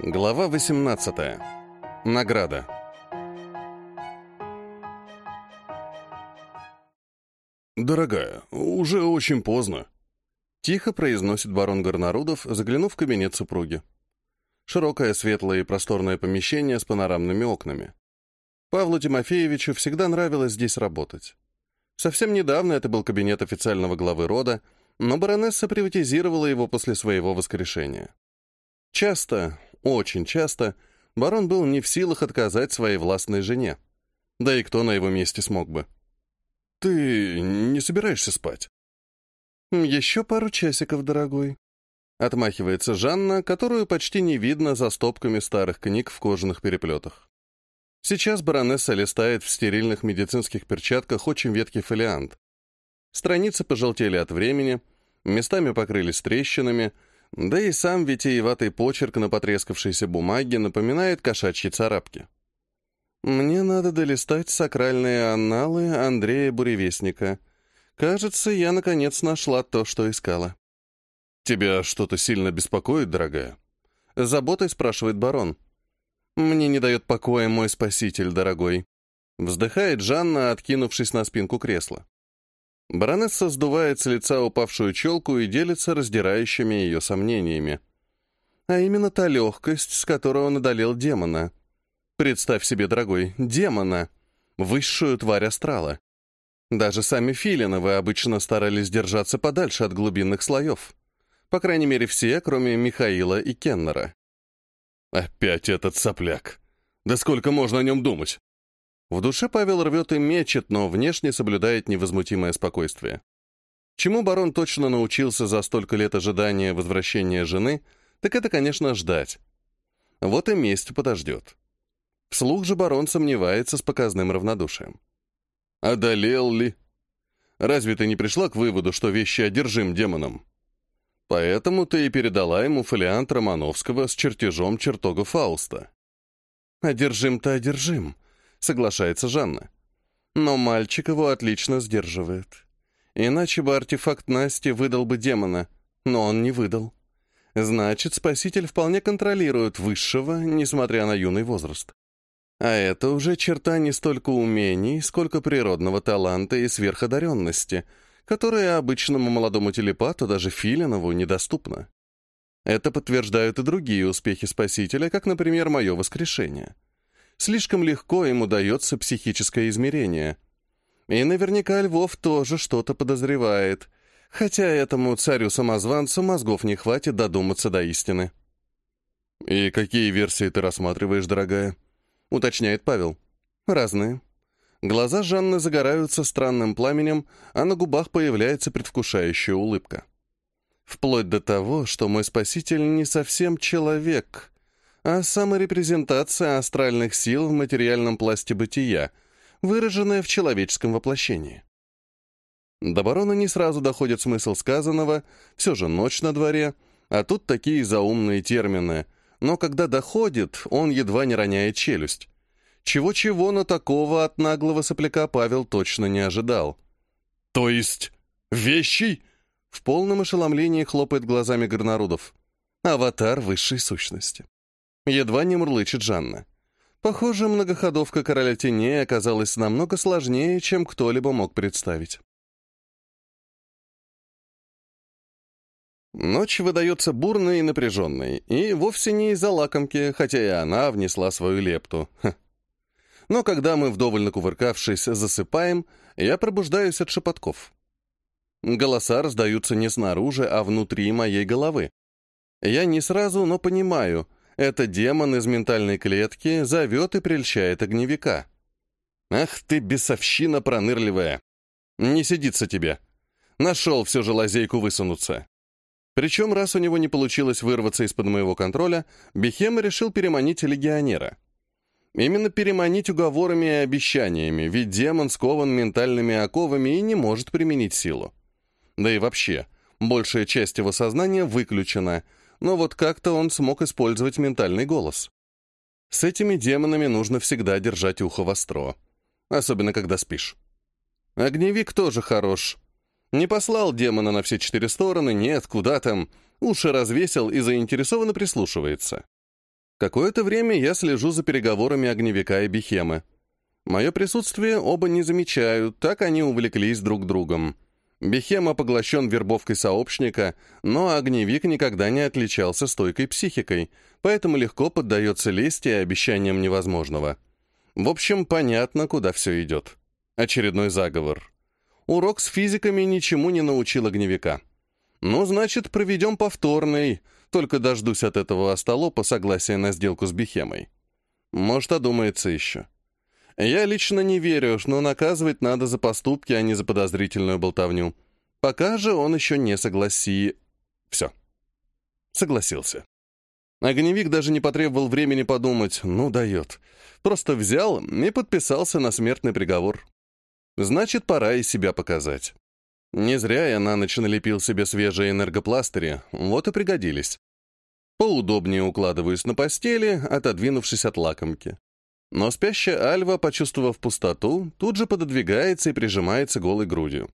Глава 18. Награда. «Дорогая, уже очень поздно», — тихо произносит барон Горнарудов, заглянув в кабинет супруги. Широкое, светлое и просторное помещение с панорамными окнами. Павлу Тимофеевичу всегда нравилось здесь работать. Совсем недавно это был кабинет официального главы рода, но баронесса приватизировала его после своего воскрешения. Часто, очень часто, барон был не в силах отказать своей властной жене. Да и кто на его месте смог бы? «Ты не собираешься спать?» «Еще пару часиков, дорогой», — отмахивается Жанна, которую почти не видно за стопками старых книг в кожаных переплетах. Сейчас баронесса листает в стерильных медицинских перчатках очень веткий фолиант. Страницы пожелтели от времени, местами покрылись трещинами, да и сам витиеватый почерк на потрескавшейся бумаге напоминает кошачьи царапки. Мне надо долистать сакральные анналы Андрея Буревестника. Кажется, я наконец нашла то, что искала. «Тебя что-то сильно беспокоит, дорогая?» Заботой спрашивает барон. «Мне не дает покоя мой спаситель, дорогой». Вздыхает Жанна, откинувшись на спинку кресла. Баронесса сдувает с лица упавшую челку и делится раздирающими ее сомнениями. А именно та легкость, с которой он одолел демона. Представь себе, дорогой, демона, высшую тварь астрала. Даже сами Филиновы обычно старались держаться подальше от глубинных слоев. По крайней мере, все, кроме Михаила и Кеннера. Опять этот сопляк. Да сколько можно о нем думать? В душе Павел рвет и мечет, но внешне соблюдает невозмутимое спокойствие. Чему барон точно научился за столько лет ожидания возвращения жены, так это, конечно, ждать. Вот и месть подождет. Вслух же барон сомневается с показным равнодушием. «Одолел ли? Разве ты не пришла к выводу, что вещи одержим демоном? Поэтому ты и передала ему фолиант Романовского с чертежом чертога Фауста». «Одержим-то одержим», — соглашается Жанна. «Но мальчик его отлично сдерживает. Иначе бы артефакт Насти выдал бы демона, но он не выдал. Значит, спаситель вполне контролирует высшего, несмотря на юный возраст. А это уже черта не столько умений, сколько природного таланта и сверходаренности, которая обычному молодому телепату, даже Филинову, недоступна. Это подтверждают и другие успехи Спасителя, как, например, мое воскрешение. Слишком легко им удается психическое измерение. И наверняка Львов тоже что-то подозревает, хотя этому царю-самозванцу мозгов не хватит додуматься до истины. «И какие версии ты рассматриваешь, дорогая?» — уточняет Павел. «Разные». Глаза Жанны загораются странным пламенем, а на губах появляется предвкушающая улыбка. Вплоть до того, что мой спаситель не совсем человек, а саморепрезентация астральных сил в материальном пласте бытия, выраженная в человеческом воплощении. До барона не сразу доходит смысл сказанного, все же ночь на дворе, а тут такие заумные термины — но когда доходит, он едва не роняет челюсть. Чего-чего, но такого от наглого сопляка Павел точно не ожидал. «То есть вещи?» В полном ошеломлении хлопает глазами Горнарудов. Аватар высшей сущности. Едва не мурлычет Жанна. Похоже, многоходовка короля теней оказалась намного сложнее, чем кто-либо мог представить. Ночь выдается бурной и напряженной, и вовсе не из-за лакомки, хотя и она внесла свою лепту. Но когда мы, вдоволь накувыркавшись, засыпаем, я пробуждаюсь от шепотков. Голоса раздаются не снаружи, а внутри моей головы. Я не сразу, но понимаю, это демон из ментальной клетки зовет и прельщает огневика. Ах ты, бесовщина пронырливая! Не сидится тебе. Нашел все же лазейку высунуться. Причем, раз у него не получилось вырваться из-под моего контроля, Бехема решил переманить легионера. Именно переманить уговорами и обещаниями, ведь демон скован ментальными оковами и не может применить силу. Да и вообще, большая часть его сознания выключена, но вот как-то он смог использовать ментальный голос. С этими демонами нужно всегда держать ухо востро, особенно когда спишь. Огневик тоже хорош, не послал демона на все четыре стороны, нет, куда там. Уши развесил и заинтересованно прислушивается. Какое-то время я слежу за переговорами огневика и Бихемы. Мое присутствие оба не замечают, так они увлеклись друг другом. Бихема поглощен вербовкой сообщника, но огневик никогда не отличался стойкой психикой, поэтому легко поддается лести и обещаниям невозможного. В общем, понятно, куда все идет. Очередной заговор. Урок с физиками ничему не научил огневика. Ну, значит, проведем повторный, только дождусь от этого остолопа согласия на сделку с Бихемой. Может, одумается еще. Я лично не верю, но наказывать надо за поступки, а не за подозрительную болтовню. Пока же он еще не согласи... Все. Согласился. Огневик даже не потребовал времени подумать, ну дает. Просто взял и подписался на смертный приговор. Значит, пора и себя показать. Не зря я на ночь налепил себе свежие энергопластыри, вот и пригодились. Поудобнее укладываюсь на постели, отодвинувшись от лакомки. Но спящая Альва, почувствовав пустоту, тут же пододвигается и прижимается голой грудью.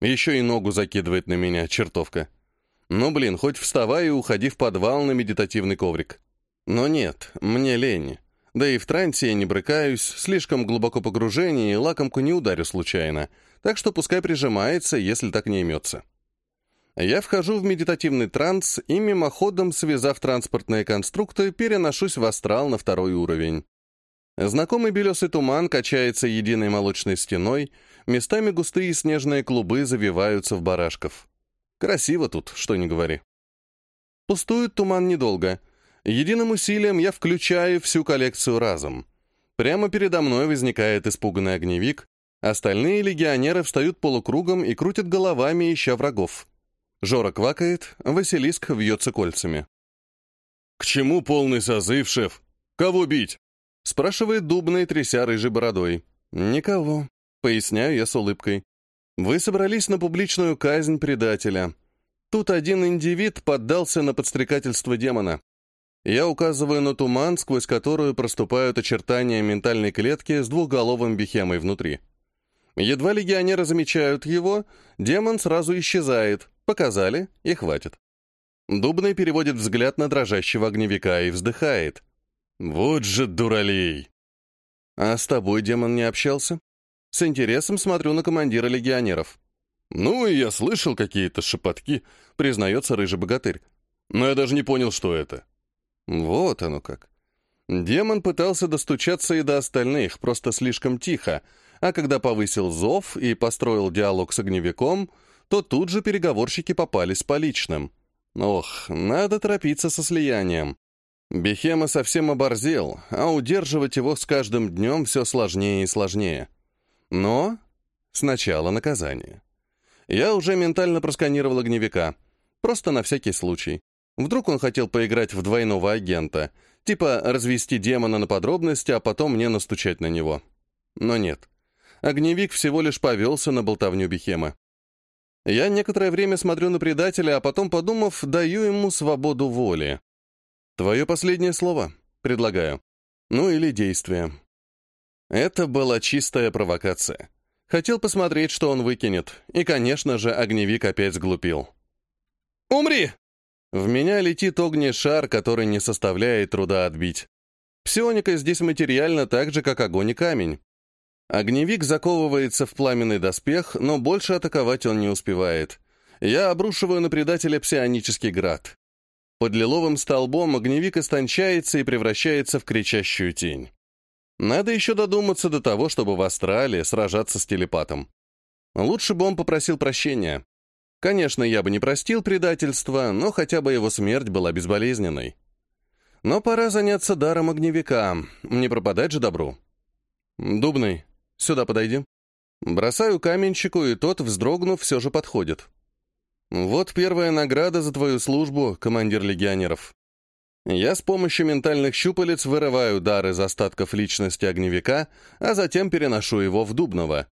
Еще и ногу закидывает на меня, чертовка. Ну, блин, хоть вставай и уходи в подвал на медитативный коврик. Но нет, мне лень. Да и в трансе я не брыкаюсь, слишком глубоко погружение и лакомку не ударю случайно, так что пускай прижимается, если так не имется. Я вхожу в медитативный транс и мимоходом, связав транспортные конструкты, переношусь в астрал на второй уровень. Знакомый белесый туман качается единой молочной стеной, местами густые снежные клубы завиваются в барашков. Красиво тут, что ни говори. Пустует туман недолго — Единым усилием я включаю всю коллекцию разом. Прямо передо мной возникает испуганный огневик, остальные легионеры встают полукругом и крутят головами, ища врагов. Жора квакает, Василиск вьется кольцами. «К чему полный созыв, шеф? Кого бить?» Спрашивает Дубный, тряся рыжей бородой. «Никого», — поясняю я с улыбкой. «Вы собрались на публичную казнь предателя. Тут один индивид поддался на подстрекательство демона. Я указываю на туман, сквозь которую проступают очертания ментальной клетки с двухголовым бихемой внутри. Едва легионеры замечают его, демон сразу исчезает. Показали, и хватит. Дубный переводит взгляд на дрожащего огневика и вздыхает. «Вот же дуралей!» «А с тобой демон не общался?» С интересом смотрю на командира легионеров. «Ну, и я слышал какие-то шепотки», — признается рыжий богатырь. «Но я даже не понял, что это». Вот оно как. Демон пытался достучаться и до остальных, просто слишком тихо, а когда повысил зов и построил диалог с огневиком, то тут же переговорщики попались по личным. Ох, надо торопиться со слиянием. Бехема совсем оборзел, а удерживать его с каждым днем все сложнее и сложнее. Но сначала наказание. Я уже ментально просканировал огневика, просто на всякий случай. Вдруг он хотел поиграть в двойного агента, типа развести демона на подробности, а потом мне настучать на него. Но нет. Огневик всего лишь повелся на болтовню Бехема. Я некоторое время смотрю на предателя, а потом, подумав, даю ему свободу воли. Твое последнее слово, предлагаю. Ну или действие. Это была чистая провокация. Хотел посмотреть, что он выкинет, и, конечно же, огневик опять сглупил. «Умри!» В меня летит огненный шар, который не составляет труда отбить. Псионика здесь материально так же, как огонь и камень. Огневик заковывается в пламенный доспех, но больше атаковать он не успевает. Я обрушиваю на предателя псионический град. Под лиловым столбом огневик истончается и превращается в кричащую тень. Надо еще додуматься до того, чтобы в Астрале сражаться с телепатом. Лучше бы он попросил прощения. Конечно, я бы не простил предательства, но хотя бы его смерть была безболезненной. Но пора заняться даром огневика, не пропадать же добру. Дубный, сюда подойди. Бросаю каменщику, и тот, вздрогнув, все же подходит. Вот первая награда за твою службу, командир легионеров. Я с помощью ментальных щупалец вырываю дар из остатков личности огневика, а затем переношу его в Дубного.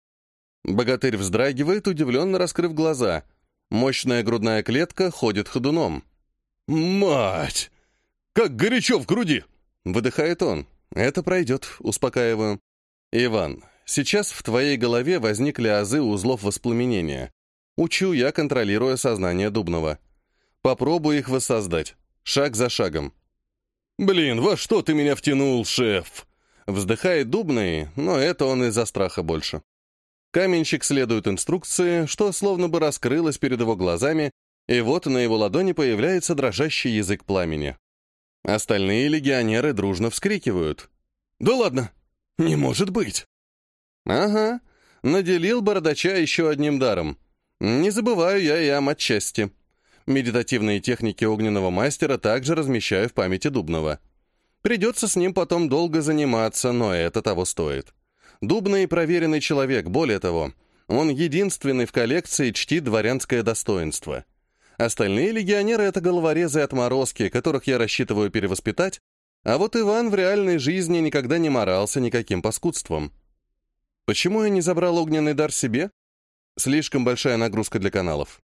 Богатырь вздрагивает, удивленно раскрыв глаза — Мощная грудная клетка ходит ходуном. «Мать! Как горячо в груди!» Выдыхает он. «Это пройдет», успокаиваю. «Иван, сейчас в твоей голове возникли азы узлов воспламенения. Учу я, контролируя сознание Дубного. Попробуй их воссоздать. Шаг за шагом». «Блин, во что ты меня втянул, шеф?» Вздыхает Дубный, но это он из-за страха больше. Каменщик следует инструкции, что словно бы раскрылось перед его глазами, и вот на его ладони появляется дрожащий язык пламени. Остальные легионеры дружно вскрикивают. «Да ладно! Не может быть!» «Ага, наделил бородача еще одним даром. Не забываю я и о матчасти. Медитативные техники огненного мастера также размещаю в памяти Дубного. Придется с ним потом долго заниматься, но это того стоит. Дубный проверенный человек, более того, он единственный в коллекции чтит дворянское достоинство. Остальные легионеры — это головорезы отморозки, которых я рассчитываю перевоспитать, а вот Иван в реальной жизни никогда не морался никаким паскудством. Почему я не забрал огненный дар себе? Слишком большая нагрузка для каналов.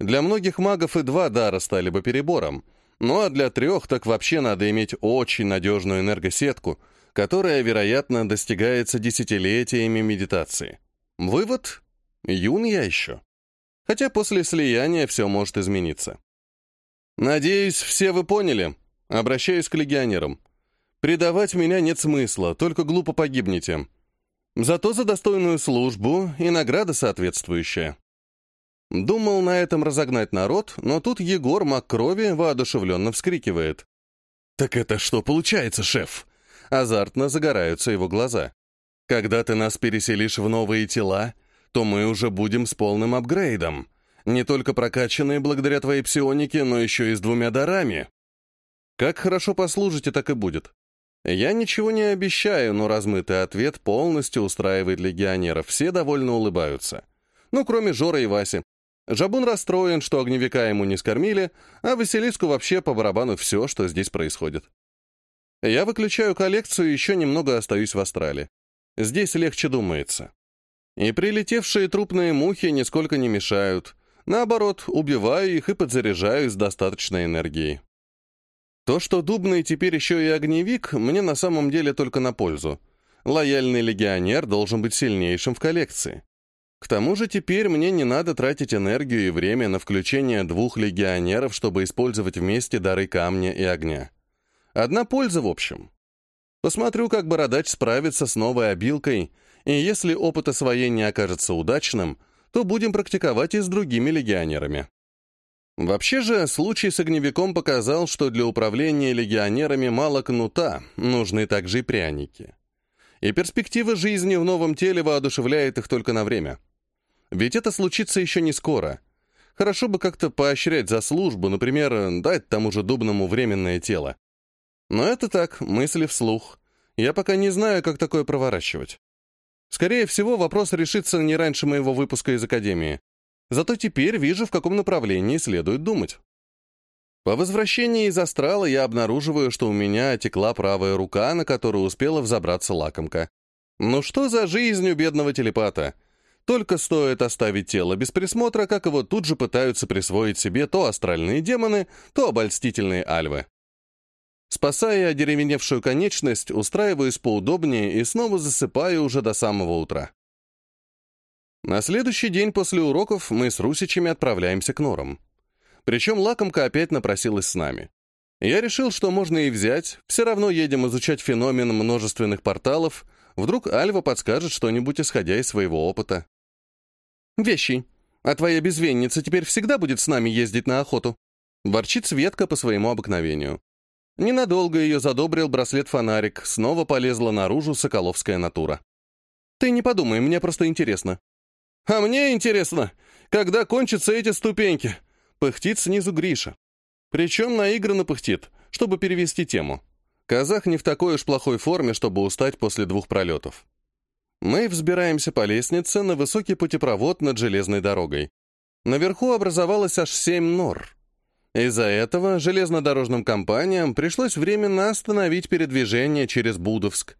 Для многих магов и два дара стали бы перебором, ну а для трех так вообще надо иметь очень надежную энергосетку, которая, вероятно, достигается десятилетиями медитации. Вывод — юн я еще. Хотя после слияния все может измениться. Надеюсь, все вы поняли. Обращаюсь к легионерам. Предавать меня нет смысла, только глупо погибнете. Зато за достойную службу и награда соответствующая. Думал на этом разогнать народ, но тут Егор Маккрови воодушевленно вскрикивает. «Так это что получается, шеф?» Азартно загораются его глаза. «Когда ты нас переселишь в новые тела, то мы уже будем с полным апгрейдом. Не только прокачанные благодаря твоей псионике, но еще и с двумя дарами. Как хорошо послужите, так и будет. Я ничего не обещаю, но размытый ответ полностью устраивает легионеров. Все довольно улыбаются. Ну, кроме Жора и Васи. Жабун расстроен, что огневика ему не скормили, а Василиску вообще по барабану все, что здесь происходит. Я выключаю коллекцию и еще немного остаюсь в Астрале. Здесь легче думается. И прилетевшие трупные мухи нисколько не мешают. Наоборот, убиваю их и подзаряжаю с достаточной энергией. То, что Дубный теперь еще и огневик, мне на самом деле только на пользу. Лояльный легионер должен быть сильнейшим в коллекции. К тому же теперь мне не надо тратить энергию и время на включение двух легионеров, чтобы использовать вместе дары камня и огня. Одна польза в общем. Посмотрю, как Бородач справится с новой обилкой, и если опыт освоения окажется удачным, то будем практиковать и с другими легионерами. Вообще же, случай с огневиком показал, что для управления легионерами мало кнута, нужны также и пряники. И перспектива жизни в новом теле воодушевляет их только на время. Ведь это случится еще не скоро. Хорошо бы как-то поощрять за службу, например, дать тому же Дубному временное тело. Но это так, мысли вслух. Я пока не знаю, как такое проворачивать. Скорее всего, вопрос решится не раньше моего выпуска из Академии. Зато теперь вижу, в каком направлении следует думать. По возвращении из астрала я обнаруживаю, что у меня отекла правая рука, на которую успела взобраться лакомка. Ну что за жизнь у бедного телепата? Только стоит оставить тело без присмотра, как его тут же пытаются присвоить себе то астральные демоны, то обольстительные альвы. Спасая одеревеневшую конечность, устраиваюсь поудобнее и снова засыпаю уже до самого утра. На следующий день после уроков мы с Русичами отправляемся к норам. Причем лакомка опять напросилась с нами. Я решил, что можно и взять, все равно едем изучать феномен множественных порталов, вдруг Альва подскажет что-нибудь, исходя из своего опыта. «Вещи, а твоя безвенница теперь всегда будет с нами ездить на охоту?» Ворчит Светка по своему обыкновению. Ненадолго ее задобрил браслет-фонарик, снова полезла наружу соколовская натура. «Ты не подумай, мне просто интересно. «А мне интересно, когда кончатся эти ступеньки?» Пыхтит снизу Гриша. Причем наигранно пыхтит, чтобы перевести тему. Казах не в такой уж плохой форме, чтобы устать после двух пролетов. Мы взбираемся по лестнице на высокий путепровод над железной дорогой. Наверху образовалось аж семь нор. Из-за этого железнодорожным компаниям пришлось временно остановить передвижение через Будовск.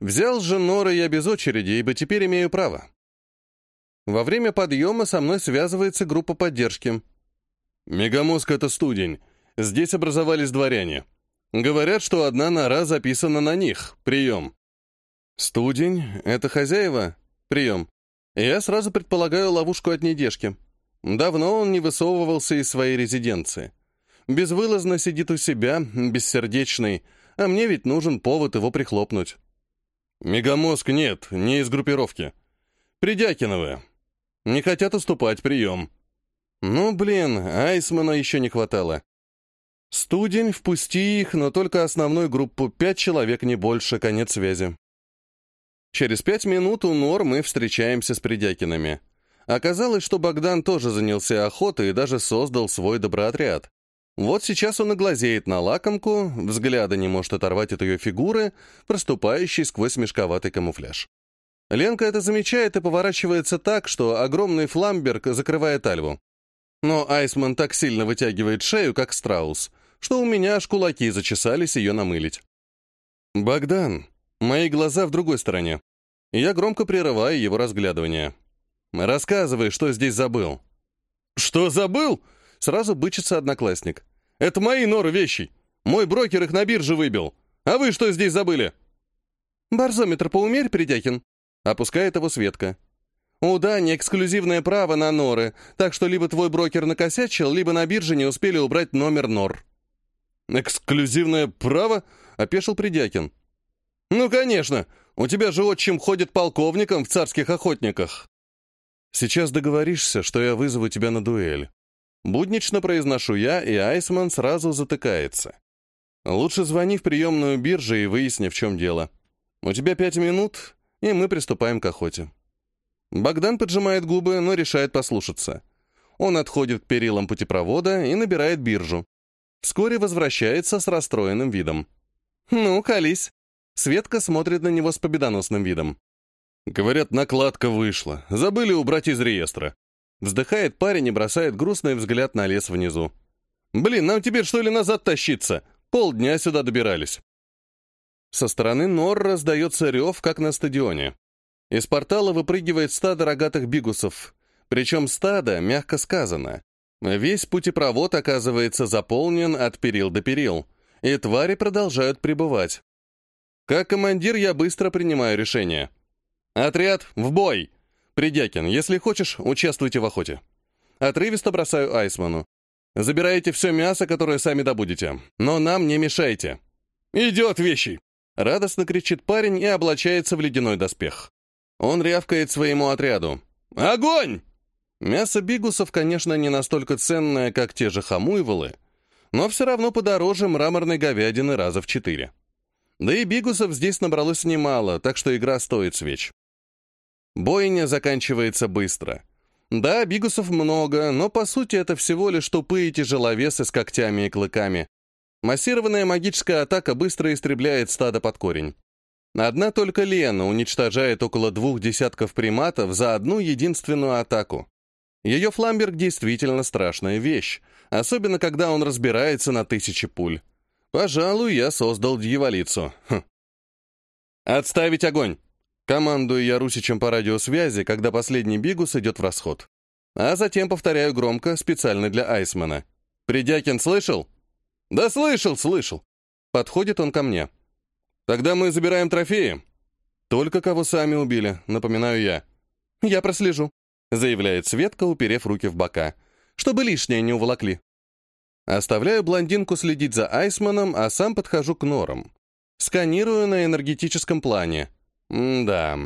Взял же норы я без очереди, ибо теперь имею право. Во время подъема со мной связывается группа поддержки. «Мегамозг — это студень. Здесь образовались дворяне. Говорят, что одна нора записана на них. Прием». «Студень — это хозяева? Прием». Я сразу предполагаю ловушку от недежки. Давно он не высовывался из своей резиденции. Безвылазно сидит у себя, бессердечный, а мне ведь нужен повод его прихлопнуть. Мегамозг нет, не из группировки. Придякиновы. Не хотят уступать прием. Ну, блин, Айсмана еще не хватало. Студень, впусти их, но только основной группу, пять человек, не больше, конец связи. Через пять минут у Нор мы встречаемся с Придякинами. Оказалось, что Богдан тоже занялся охотой и даже создал свой доброотряд. Вот сейчас он и глазеет на лакомку, взгляда не может оторвать от ее фигуры, проступающей сквозь мешковатый камуфляж. Ленка это замечает и поворачивается так, что огромный фламберг закрывает Альву. Но Айсман так сильно вытягивает шею, как страус, что у меня аж кулаки зачесались ее намылить. «Богдан, мои глаза в другой стороне». Я громко прерываю его разглядывание. «Рассказывай, что здесь забыл». «Что забыл?» Сразу бычится одноклассник. «Это мои норы вещи. Мой брокер их на бирже выбил. А вы что здесь забыли?» «Барзометр поумерь, Придякин», — опускает его Светка. «У Дани эксклюзивное право на норы, так что либо твой брокер накосячил, либо на бирже не успели убрать номер нор». «Эксклюзивное право?» — опешил Придякин. «Ну, конечно. У тебя же отчим ходит полковником в царских охотниках». «Сейчас договоришься, что я вызову тебя на дуэль». Буднично произношу я, и Айсман сразу затыкается. Лучше звони в приемную биржи и выясни, в чем дело. У тебя пять минут, и мы приступаем к охоте. Богдан поджимает губы, но решает послушаться. Он отходит к перилам путепровода и набирает биржу. Вскоре возвращается с расстроенным видом. «Ну, колись». Светка смотрит на него с победоносным видом. Говорят, накладка вышла. Забыли убрать из реестра. Вздыхает парень и бросает грустный взгляд на лес внизу. «Блин, нам теперь что ли назад тащиться? Полдня сюда добирались». Со стороны нор раздается рев, как на стадионе. Из портала выпрыгивает стадо рогатых бигусов. Причем стадо, мягко сказано. Весь путепровод оказывается заполнен от перил до перил, и твари продолжают пребывать. Как командир я быстро принимаю решение. «Отряд, в бой!» «Придякин, если хочешь, участвуйте в охоте». Отрывисто бросаю Айсману. «Забираете все мясо, которое сами добудете, но нам не мешайте». «Идет вещи!» Радостно кричит парень и облачается в ледяной доспех. Он рявкает своему отряду. «Огонь!» Мясо бигусов, конечно, не настолько ценное, как те же хамуйволы, но все равно подороже мраморной говядины раза в четыре. Да и бигусов здесь набралось немало, так что игра стоит свеч. Бойня заканчивается быстро. Да, бигусов много, но по сути это всего лишь тупые тяжеловесы с когтями и клыками. Массированная магическая атака быстро истребляет стадо под корень. Одна только Лена уничтожает около двух десятков приматов за одну единственную атаку. Ее фламберг действительно страшная вещь, особенно когда он разбирается на тысячи пуль. Пожалуй, я создал дьяволицу. Хм. «Отставить огонь!» Командую я Русичем по радиосвязи, когда последний бигус идет в расход. А затем повторяю громко, специально для Айсмана. «Придякин слышал?» «Да слышал, слышал!» Подходит он ко мне. «Тогда мы забираем трофеи». «Только кого сами убили», напоминаю я. «Я прослежу», заявляет Светка, уперев руки в бока. «Чтобы лишнее не уволокли». Оставляю блондинку следить за Айсманом, а сам подхожу к норам. Сканирую на энергетическом плане. М-да.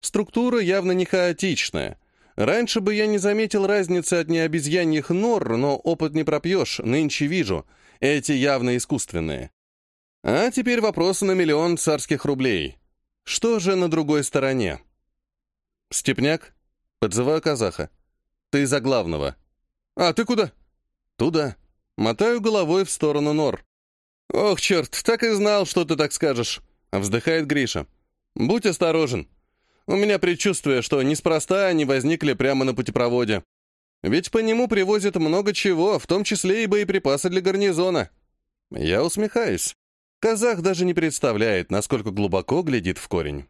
Структура явно не хаотичная. Раньше бы я не заметил разницы от необезьяньих нор, но опыт не пропьешь, нынче вижу. Эти явно искусственные. А теперь вопрос на миллион царских рублей. Что же на другой стороне? Степняк? Подзываю казаха. Ты за главного. А ты куда? Туда. Мотаю головой в сторону нор. Ох, черт, так и знал, что ты так скажешь. Вздыхает Гриша. Будь осторожен. У меня предчувствие, что неспроста они возникли прямо на путепроводе. Ведь по нему привозят много чего, в том числе и боеприпасы для гарнизона. Я усмехаюсь. Казах даже не представляет, насколько глубоко глядит в корень.